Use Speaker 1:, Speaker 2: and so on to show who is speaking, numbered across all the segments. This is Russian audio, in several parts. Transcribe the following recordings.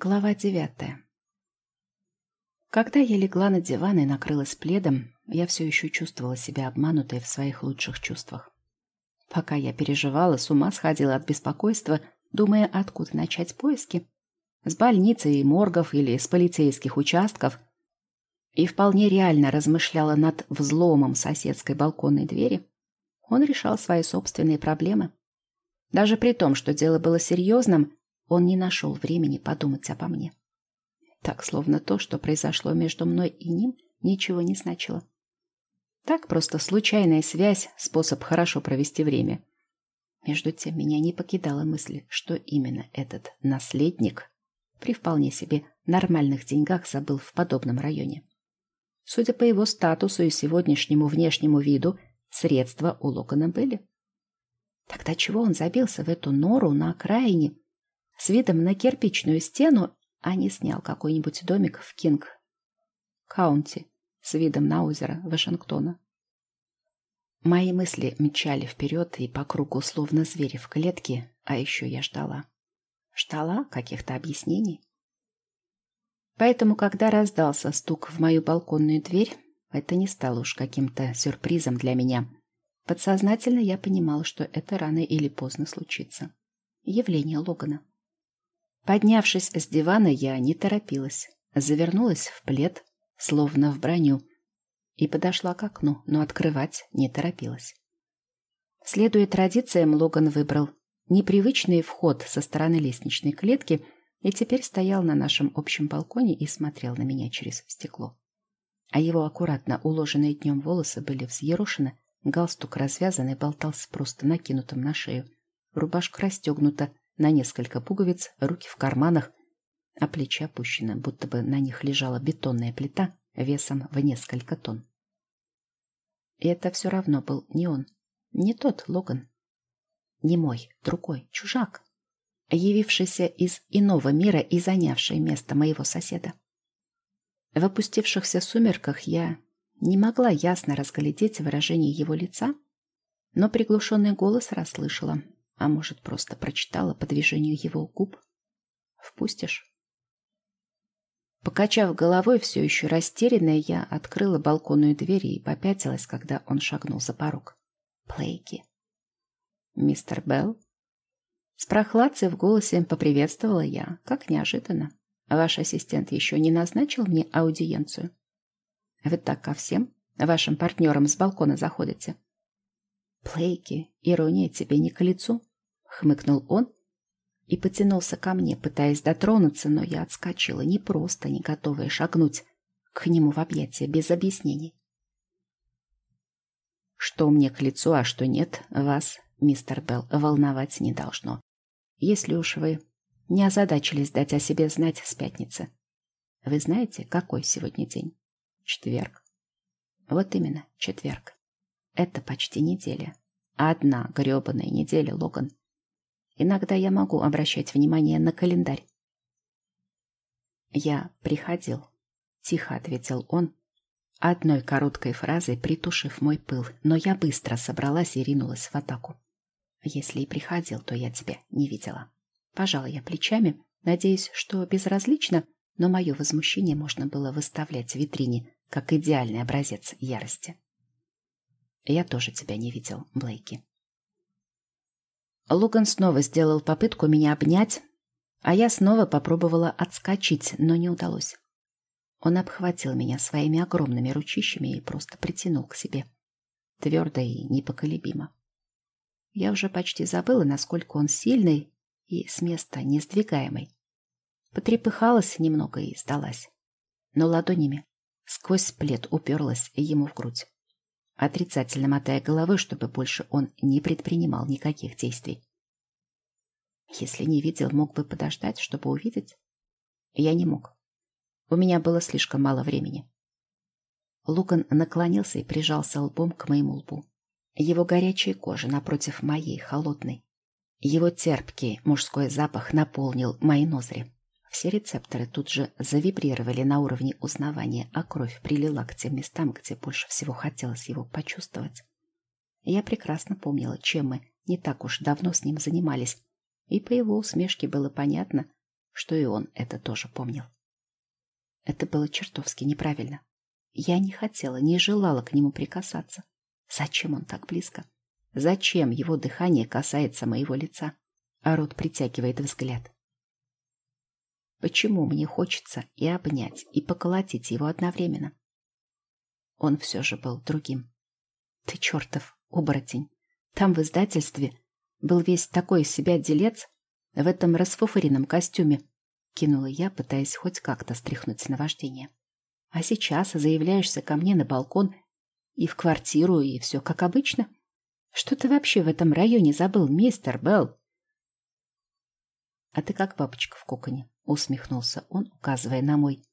Speaker 1: Глава девятая. Когда я легла на диван и накрылась пледом, я все еще чувствовала себя обманутой в своих лучших чувствах. Пока я переживала, с ума сходила от беспокойства, думая, откуда начать поиски. С больницы и моргов или с полицейских участков. И вполне реально размышляла над взломом соседской балконной двери. Он решал свои собственные проблемы. Даже при том, что дело было серьезным, он не нашел времени подумать обо мне. Так, словно то, что произошло между мной и ним, ничего не значило. Так просто случайная связь, способ хорошо провести время. Между тем меня не покидала мысль, что именно этот наследник при вполне себе нормальных деньгах забыл в подобном районе. Судя по его статусу и сегодняшнему внешнему виду, средства у Локона были. Тогда чего он забился в эту нору на окраине, с видом на кирпичную стену, а не снял какой-нибудь домик в Кинг Каунти с видом на озеро Вашингтона. Мои мысли мчали вперед и по кругу словно звери в клетке, а еще я ждала. Ждала каких-то объяснений. Поэтому, когда раздался стук в мою балконную дверь, это не стало уж каким-то сюрпризом для меня. Подсознательно я понимала, что это рано или поздно случится. Явление Логана. Поднявшись с дивана, я не торопилась. Завернулась в плед, словно в броню, и подошла к окну, но открывать не торопилась. Следуя традициям, Логан выбрал непривычный вход со стороны лестничной клетки и теперь стоял на нашем общем балконе и смотрел на меня через стекло. А его аккуратно уложенные днем волосы были взъерошены, галстук развязанный болтался просто накинутым на шею, рубашка расстегнута, на несколько пуговиц, руки в карманах, а плечи опущены, будто бы на них лежала бетонная плита весом в несколько тонн. И это все равно был не он, не тот Логан, не мой, другой, чужак, явившийся из иного мира и занявший место моего соседа. В опустившихся сумерках я не могла ясно разглядеть выражение его лица, но приглушенный голос расслышала, а может, просто прочитала по движению его губ. «Впустишь?» Покачав головой, все еще растерянная, я открыла балконную дверь и попятилась, когда он шагнул за порог. Плейки. «Мистер Белл?» С прохладцей в голосе поприветствовала я, как неожиданно. Ваш ассистент еще не назначил мне аудиенцию. Вы так ко всем вашим партнерам с балкона заходите. Плейки, ирония тебе не к лицу хмыкнул он и потянулся ко мне, пытаясь дотронуться, но я отскочила, не просто не готовая шагнуть к нему в объятия без объяснений. Что мне к лицу, а что нет, вас, мистер Белл, волновать не должно. Если уж вы не озадачились дать о себе знать с пятницы. Вы знаете, какой сегодня день? Четверг. Вот именно, четверг. Это почти неделя. Одна гребаная неделя, Логан. Иногда я могу обращать внимание на календарь. «Я приходил», — тихо ответил он, одной короткой фразой притушив мой пыл, но я быстро собралась и ринулась в атаку. «Если и приходил, то я тебя не видела». Пожала я плечами, надеясь, что безразлично, но мое возмущение можно было выставлять в витрине, как идеальный образец ярости. «Я тоже тебя не видел, Блейки», Логан снова сделал попытку меня обнять, а я снова попробовала отскочить, но не удалось. Он обхватил меня своими огромными ручищами и просто притянул к себе. Твердо и непоколебимо. Я уже почти забыла, насколько он сильный и с места не сдвигаемый. Потрепыхалась немного и сдалась. Но ладонями сквозь плед уперлась ему в грудь отрицательно мотая головой, чтобы больше он не предпринимал никаких действий. Если не видел, мог бы подождать, чтобы увидеть. Я не мог. У меня было слишком мало времени. Лукан наклонился и прижался лбом к моему лбу. Его горячая кожа напротив моей, холодной. Его терпкий мужской запах наполнил мои ноздри. Все рецепторы тут же завибрировали на уровне узнавания, а кровь прилила к тем местам, где больше всего хотелось его почувствовать. Я прекрасно помнила, чем мы не так уж давно с ним занимались, и по его усмешке было понятно, что и он это тоже помнил. Это было чертовски неправильно. Я не хотела, не желала к нему прикасаться. Зачем он так близко? Зачем его дыхание касается моего лица, а рот притягивает взгляд? Почему мне хочется и обнять, и поколотить его одновременно? Он все же был другим. Ты чертов оборотень. Там в издательстве был весь такой из себя делец в этом расфуфыренном костюме, кинула я, пытаясь хоть как-то стряхнуть наваждение. А сейчас заявляешься ко мне на балкон и в квартиру, и все как обычно. Что ты вообще в этом районе забыл, мистер Белл? А ты как бабочка в коконе, усмехнулся он, указывая на мой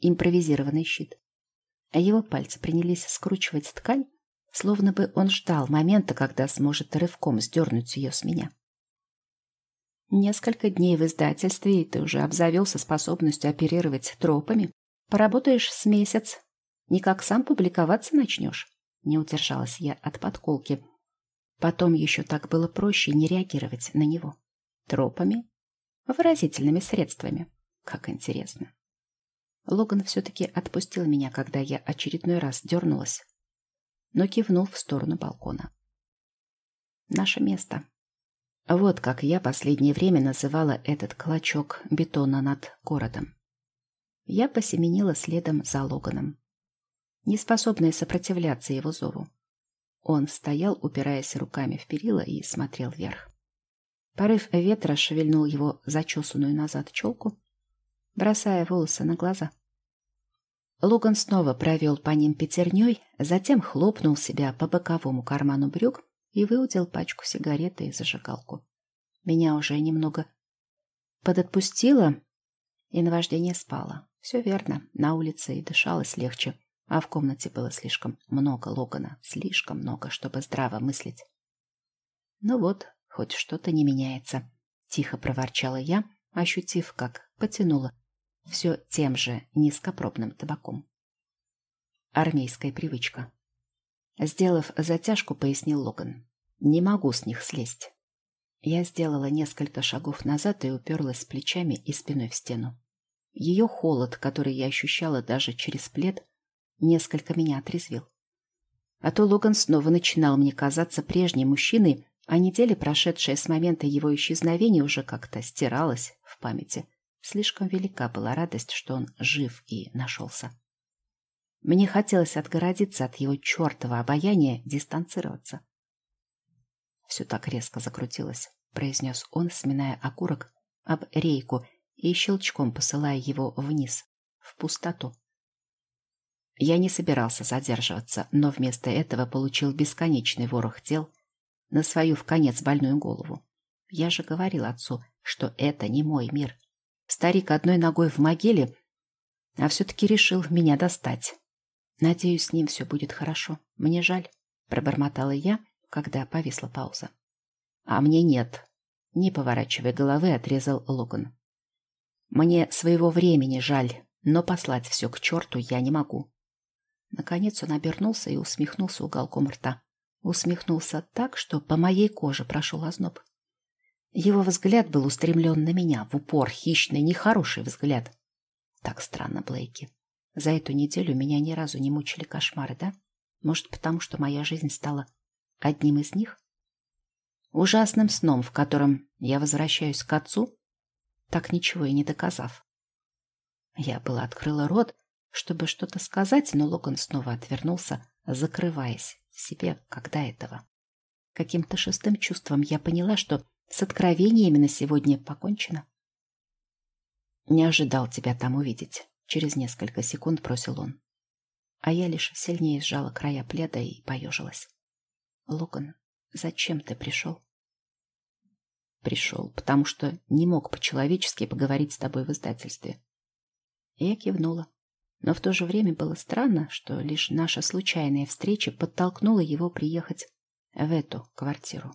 Speaker 1: импровизированный щит. А его пальцы принялись скручивать ткань, словно бы он ждал момента, когда сможет рывком сдернуть ее с меня. Несколько дней в издательстве, и ты уже обзавелся способностью оперировать тропами. Поработаешь с месяц. Никак сам публиковаться начнешь. Не удержалась я от подколки. Потом еще так было проще не реагировать на него. Тропами? Выразительными средствами. Как интересно. Логан все-таки отпустил меня, когда я очередной раз дернулась, но кивнул в сторону балкона. Наше место. Вот как я последнее время называла этот клочок бетона над городом. Я посеменила следом за Логаном, неспособная сопротивляться его зову. Он стоял, упираясь руками в перила и смотрел вверх. Порыв ветра шевельнул его зачесанную назад челку, бросая волосы на глаза. Логан снова провел по ним пятерней, затем хлопнул себя по боковому карману брюк и выудил пачку сигарет и зажигалку. Меня уже немного подотпустило, и наваждение спало. Все верно, на улице и дышалось легче, а в комнате было слишком много Логана, слишком много, чтобы здраво мыслить. Ну вот, хоть что-то не меняется, тихо проворчала я, ощутив, как потянула все тем же низкопробным табаком. Армейская привычка. Сделав затяжку, пояснил Логан. «Не могу с них слезть». Я сделала несколько шагов назад и уперлась плечами и спиной в стену. Ее холод, который я ощущала даже через плед, несколько меня отрезвил. А то Логан снова начинал мне казаться прежним мужчиной, а неделя, прошедшая с момента его исчезновения, уже как-то стиралась в памяти. Слишком велика была радость, что он жив и нашелся. Мне хотелось отгородиться от его чертова обаяния, дистанцироваться. Все так резко закрутилось, произнес он, сминая окурок об рейку и щелчком посылая его вниз, в пустоту. Я не собирался задерживаться, но вместо этого получил бесконечный ворох дел на свою в конец больную голову. Я же говорил отцу, что это не мой мир. Старик одной ногой в могиле, а все-таки решил меня достать. Надеюсь, с ним все будет хорошо. Мне жаль, пробормотала я, когда повисла пауза. А мне нет. Не поворачивая головы, отрезал Логан. Мне своего времени жаль, но послать все к черту я не могу. Наконец он обернулся и усмехнулся уголком рта. Усмехнулся так, что по моей коже прошел озноб. Его взгляд был устремлен на меня, в упор, хищный, нехороший взгляд. Так странно, Блейки. За эту неделю меня ни разу не мучили кошмары, да? Может, потому что моя жизнь стала одним из них? Ужасным сном, в котором я возвращаюсь к отцу, так ничего и не доказав. Я была открыла рот, чтобы что-то сказать, но Логан снова отвернулся, закрываясь в себе, когда этого. Каким-то шестым чувством я поняла, что с откровениями на сегодня покончено. Не ожидал тебя там увидеть. Через несколько секунд бросил он. А я лишь сильнее сжала края пледа и поежилась. «Логан, зачем ты пришел?» «Пришел, потому что не мог по-человечески поговорить с тобой в издательстве». Я кивнула. Но в то же время было странно, что лишь наша случайная встреча подтолкнула его приехать в эту квартиру.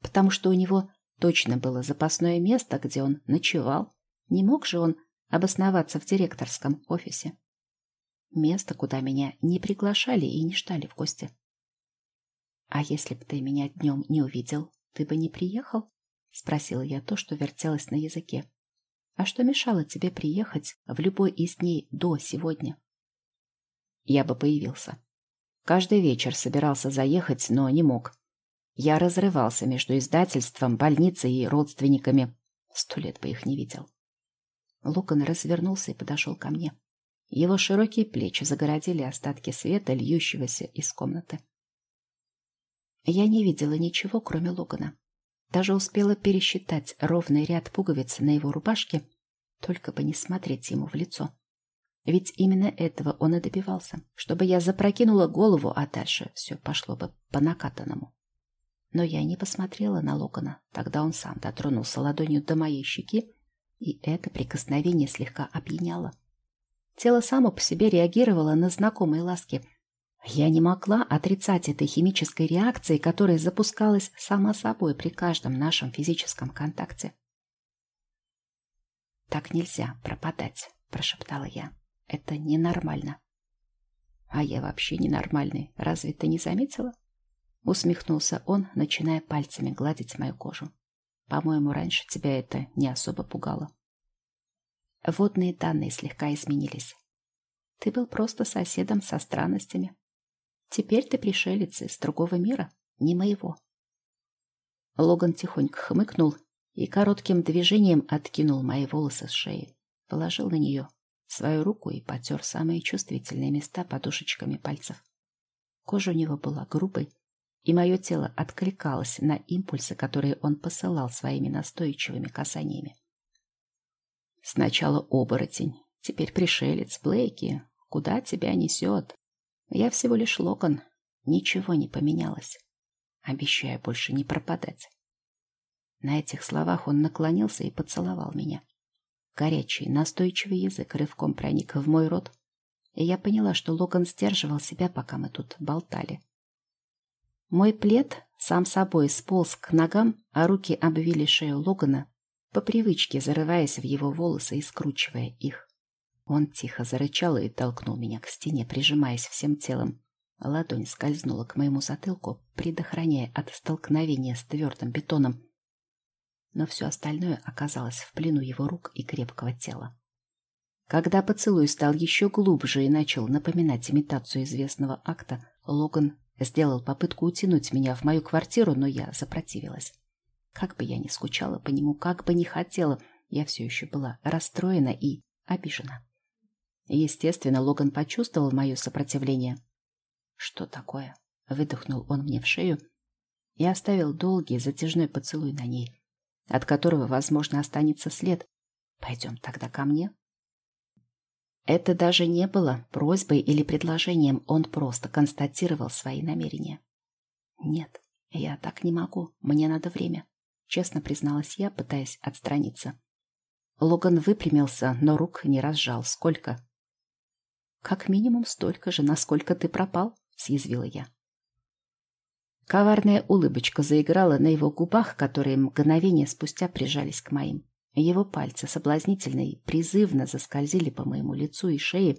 Speaker 1: Потому что у него точно было запасное место, где он ночевал. Не мог же он обосноваться в директорском офисе. Место, куда меня не приглашали и не ждали в гости. «А если бы ты меня днем не увидел, ты бы не приехал?» — спросила я то, что вертелось на языке. А что мешало тебе приехать в любой из дней до сегодня? Я бы появился. Каждый вечер собирался заехать, но не мог. Я разрывался между издательством, больницей и родственниками. Сто лет бы их не видел. Лукан развернулся и подошел ко мне. Его широкие плечи загородили остатки света, льющегося из комнаты. Я не видела ничего, кроме Логана. Даже успела пересчитать ровный ряд пуговиц на его рубашке, только бы не смотреть ему в лицо. Ведь именно этого он и добивался, чтобы я запрокинула голову, а дальше все пошло бы по накатанному. Но я не посмотрела на Логана, тогда он сам дотронулся ладонью до моей щеки, и это прикосновение слегка опьяняло. Тело само по себе реагировало на знакомые ласки — я не могла отрицать этой химической реакции, которая запускалась сама собой при каждом нашем физическом контакте. «Так нельзя пропадать», — прошептала я. «Это ненормально». «А я вообще ненормальный. Разве ты не заметила?» Усмехнулся он, начиная пальцами гладить мою кожу. «По-моему, раньше тебя это не особо пугало». Водные данные слегка изменились. Ты был просто соседом со странностями. Теперь ты пришелец из другого мира, не моего. Логан тихонько хмыкнул и коротким движением откинул мои волосы с шеи, положил на нее свою руку и потер самые чувствительные места подушечками пальцев. Кожа у него была грубой, и мое тело откликалось на импульсы, которые он посылал своими настойчивыми касаниями. Сначала оборотень, теперь пришелец, Блейки. Куда тебя несет? Я всего лишь локон. Ничего не поменялось. Обещаю больше не пропадать. На этих словах он наклонился и поцеловал меня. Горячий, настойчивый язык рывком проник в мой рот, и я поняла, что Логан сдерживал себя, пока мы тут болтали. Мой плед сам собой сполз к ногам, а руки обвили шею Логана, по привычке зарываясь в его волосы и скручивая их. Он тихо зарычал и толкнул меня к стене, прижимаясь всем телом. Ладонь скользнула к моему затылку, предохраняя от столкновения с твердым бетоном. Но все остальное оказалось в плену его рук и крепкого тела. Когда поцелуй стал еще глубже и начал напоминать имитацию известного акта, Логан сделал попытку утянуть меня в мою квартиру, но я запротивилась. Как бы я ни скучала по нему, как бы ни хотела, я все еще была расстроена и обижена. Естественно, Логан почувствовал мое сопротивление. «Что такое?» — выдохнул он мне в шею и оставил долгий затяжной поцелуй на ней, от которого, возможно, останется след. «Пойдем тогда ко мне?» Это даже не было просьбой или предложением, он просто констатировал свои намерения. «Нет, я так не могу, мне надо время», — честно призналась я, пытаясь отстраниться. Логан выпрямился, но рук не разжал. «Сколько?» «Как минимум столько же, насколько ты пропал», — съязвила я. Коварная улыбочка заиграла на его губах, которые мгновение спустя прижались к моим. Его пальцы соблазнительно и призывно заскользили по моему лицу и шее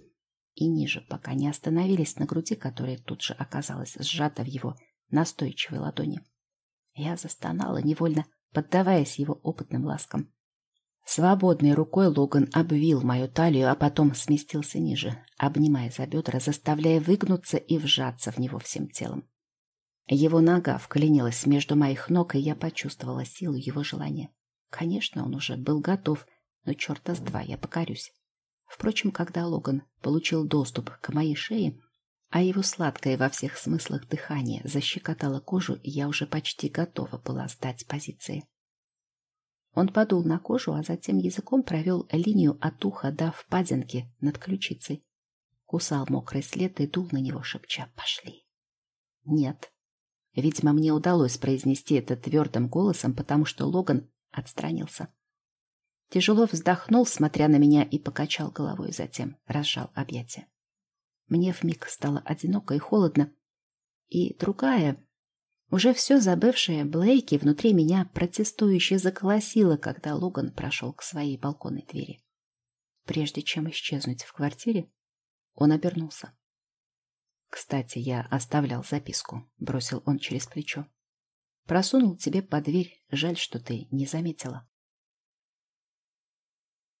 Speaker 1: и ниже, пока не остановились на груди, которая тут же оказалась сжата в его настойчивой ладони. Я застонала, невольно поддаваясь его опытным ласкам. Свободной рукой Логан обвил мою талию, а потом сместился ниже, обнимая за бедра, заставляя выгнуться и вжаться в него всем телом. Его нога вклинилась между моих ног, и я почувствовала силу его желания. Конечно, он уже был готов, но черта с два я покорюсь. Впрочем, когда Логан получил доступ к моей шее, а его сладкое во всех смыслах дыхание защекотало кожу, я уже почти готова была сдать позиции. Он подул на кожу, а затем языком провел линию от уха до впадинки над ключицей. Кусал мокрый след и дул на него, шепча «Пошли». «Нет». Видимо, мне удалось произнести это твердым голосом, потому что Логан отстранился. Тяжело вздохнул, смотря на меня, и покачал головой, затем разжал объятия. Мне вмиг стало одиноко и холодно, и другая, уже все забывшая Блейки внутри меня протестующе заколосила, когда Логан прошел к своей балконной двери. Прежде чем исчезнуть в квартире, он обернулся. «Кстати, я оставлял записку», — бросил он через плечо. «Просунул тебе под дверь, жаль, что ты не заметила».